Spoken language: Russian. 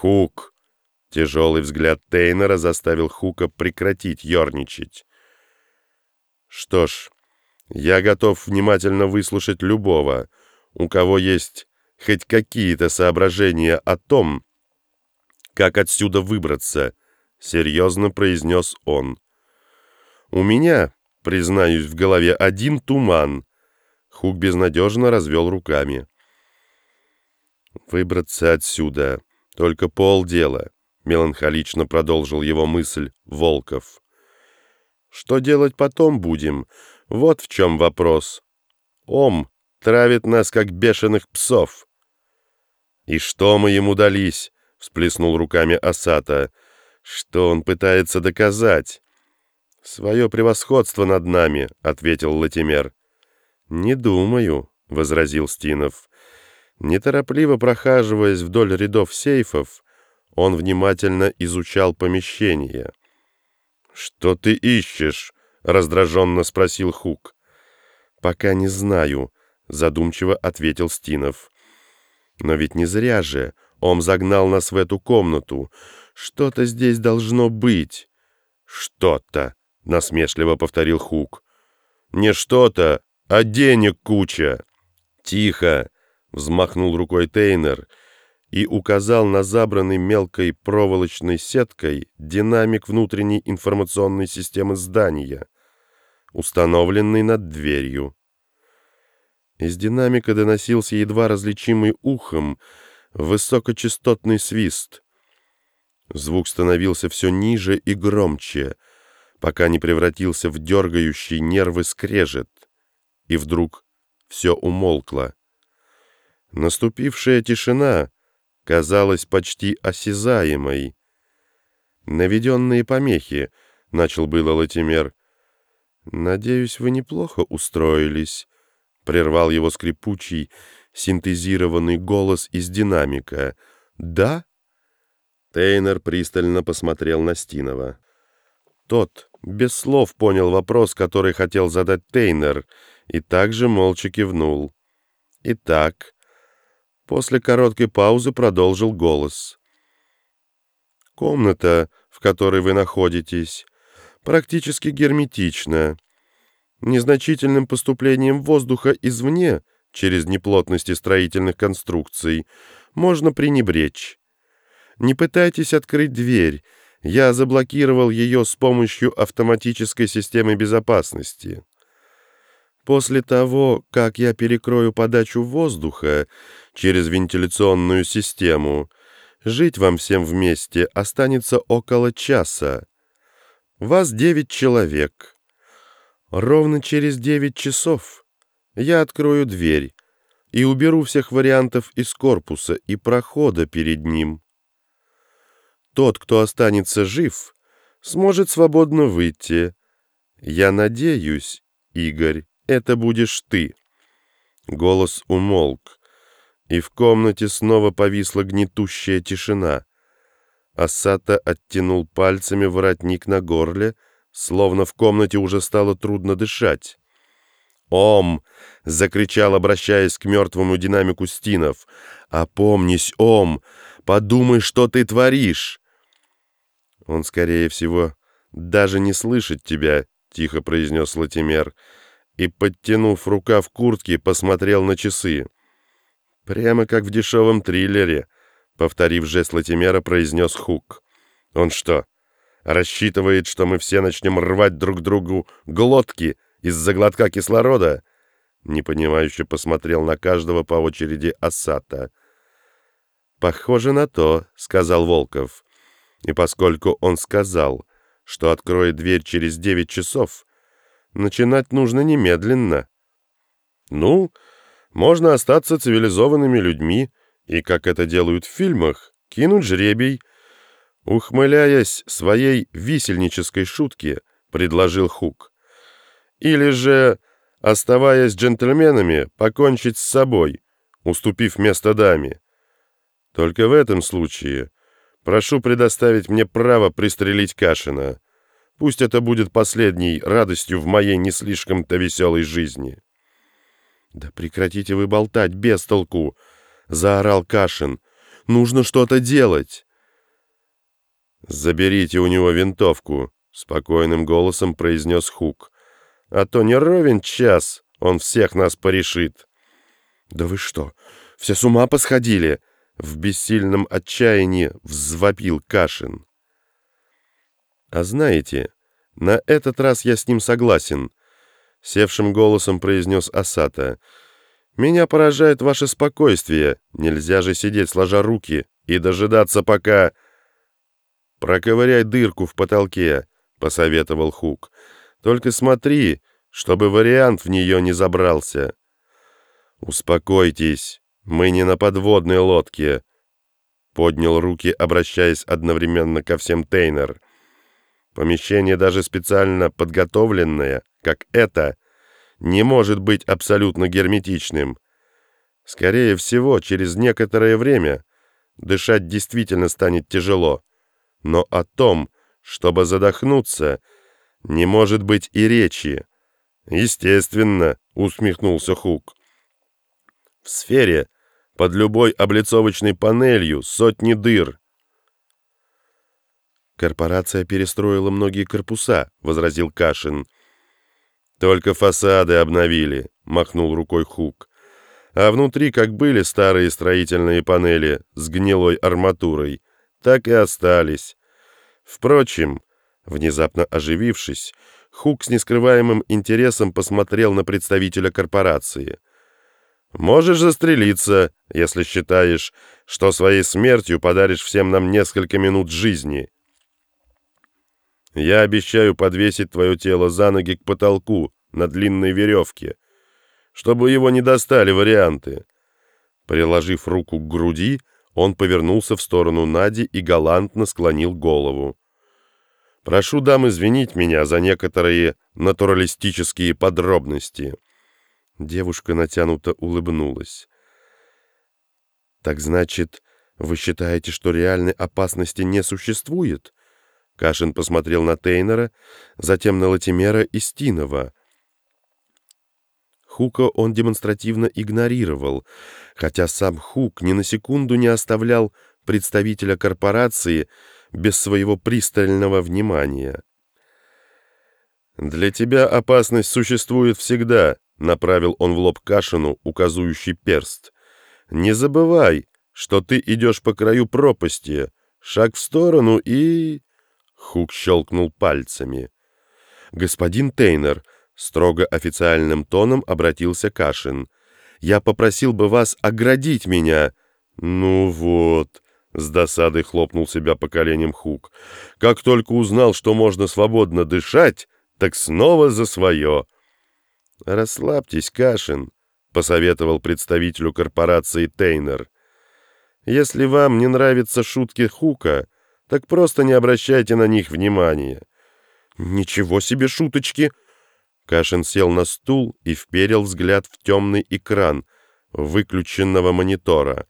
Хук!» Тяжелый взгляд Тейнера заставил Хука прекратить ерничать. «Что ж, я готов внимательно выслушать любого, у кого есть хоть какие-то соображения о том, как отсюда выбраться», — серьезно произнес он. «У меня, признаюсь, в голове один туман». Хук безнадежно развел руками. «Выбраться отсюда. Только полдела», — меланхолично продолжил его мысль Волков. «Что делать потом будем? Вот в чем вопрос. Ом травит нас, как бешеных псов». «И что мы ему дались?» — всплеснул руками Асата. «Что он пытается доказать?» «Свое превосходство над нами», — ответил Латимер. «Не думаю», — возразил Стинов. Неторопливо прохаживаясь вдоль рядов сейфов, он внимательно изучал помещение. «Что ты ищешь?» — раздраженно спросил Хук. «Пока не знаю», — задумчиво ответил Стинов. «Но ведь не зря же он загнал нас в эту комнату. Что-то здесь должно быть». «Что-то», — насмешливо повторил Хук. «Не что-то, а денег куча». «Тихо!» Взмахнул рукой Тейнер и указал на забранный мелкой проволочной сеткой динамик внутренней информационной системы здания, установленный над дверью. Из динамика доносился едва различимый ухом высокочастотный свист. Звук становился все ниже и громче, пока не превратился в дергающий нервы скрежет, и вдруг все умолкло. Наступившая тишина казалась почти осязаемой. «Наведенные помехи», — начал было Латимер. «Надеюсь, вы неплохо устроились», — прервал его скрипучий, синтезированный голос из динамика. «Да?» Тейнер пристально посмотрел на Стинова. Тот без слов понял вопрос, который хотел задать Тейнер, и также молча кивнул. «Итак...» После короткой паузы продолжил голос. «Комната, в которой вы находитесь, практически герметична. Незначительным поступлением воздуха извне, через неплотности строительных конструкций, можно пренебречь. Не пытайтесь открыть дверь, я заблокировал ее с помощью автоматической системы безопасности». После того, как я перекрою подачу воздуха через вентиляционную систему, жить вам всем вместе останется около часа. Вас девять человек. Ровно через девять часов я открою дверь и уберу всех вариантов из корпуса и прохода перед ним. Тот, кто останется жив, сможет свободно выйти. Я надеюсь, Игорь, это будешь ты». Голос умолк, и в комнате снова повисла гнетущая тишина. Асата оттянул пальцами воротник на горле, словно в комнате уже стало трудно дышать. «Ом!» — закричал, обращаясь к мертвому динамику Стинов. «Опомнись, Ом! Подумай, что ты творишь!» «Он, скорее всего, даже не слышит тебя», — тихо произнес Латимер и, подтянув рукав куртки, посмотрел на часы. «Прямо как в дешевом триллере», — повторив жест Латимера, произнес Хук. «Он что, рассчитывает, что мы все начнем рвать друг другу глотки из-за глотка кислорода?» Непонимающе посмотрел на каждого по очереди Асата. «Похоже на то», — сказал Волков. И поскольку он сказал, что откроет дверь через девять часов, начинать нужно немедленно. Ну, можно остаться цивилизованными людьми и, как это делают в фильмах, кинуть жребий. Ухмыляясь своей висельнической шутке, предложил Хук. Или же, оставаясь джентльменами, покончить с собой, уступив место даме. Только в этом случае прошу предоставить мне право пристрелить Кашина. Пусть это будет последней радостью в моей не слишком-то веселой жизни. «Да прекратите вы болтать без толку!» — заорал Кашин. «Нужно что-то делать!» «Заберите у него винтовку», — спокойным голосом произнес Хук. «А то не ровен час, он всех нас порешит». «Да вы что, все с ума посходили?» В бессильном отчаянии взвопил Кашин. «А знаете, на этот раз я с ним согласен», — севшим голосом произнес Асата. «Меня поражает ваше спокойствие. Нельзя же сидеть сложа руки и дожидаться, пока...» «Проковыряй дырку в потолке», — посоветовал Хук. «Только смотри, чтобы вариант в нее не забрался». «Успокойтесь, мы не на подводной лодке», — поднял руки, обращаясь одновременно ко всем Тейнер. «Помещение, даже специально подготовленное, как это, не может быть абсолютно герметичным. Скорее всего, через некоторое время дышать действительно станет тяжело» но о том, чтобы задохнуться, не может быть и речи. Естественно, усмехнулся Хук. В сфере под любой облицовочной панелью сотни дыр. Корпорация перестроила многие корпуса, возразил Кашин. Только фасады обновили, махнул рукой Хук. А внутри как были старые строительные панели с гнилой арматурой, так и остались. Впрочем, внезапно оживившись, Хук с нескрываемым интересом посмотрел на представителя корпорации. «Можешь застрелиться, если считаешь, что своей смертью подаришь всем нам несколько минут жизни. Я обещаю подвесить твое тело за ноги к потолку на длинной веревке, чтобы его не достали варианты». Приложив руку к груди, он повернулся в сторону Нади и галантно склонил голову. «Прошу дам извинить меня за некоторые натуралистические подробности». Девушка натянуто улыбнулась. «Так значит, вы считаете, что реальной опасности не существует?» Кашин посмотрел на Тейнера, затем на Латимера и Стинова. Хука он демонстративно игнорировал, хотя сам Хук ни на секунду не оставлял представителя корпорации без своего пристального внимания. «Для тебя опасность существует всегда», — направил он в лоб Кашину указующий перст. «Не забывай, что ты идешь по краю пропасти. Шаг в сторону и...» Хук щелкнул пальцами. «Господин Тейнер», Строго официальным тоном обратился Кашин. «Я попросил бы вас оградить меня». «Ну вот», — с досадой хлопнул себя по коленям Хук. «Как только узнал, что можно свободно дышать, так снова за свое». «Расслабьтесь, Кашин», — посоветовал представителю корпорации Тейнер. «Если вам не нравятся шутки Хука, так просто не обращайте на них внимания». «Ничего себе шуточки!» Кашин сел на стул и вперил взгляд в темный экран выключенного монитора —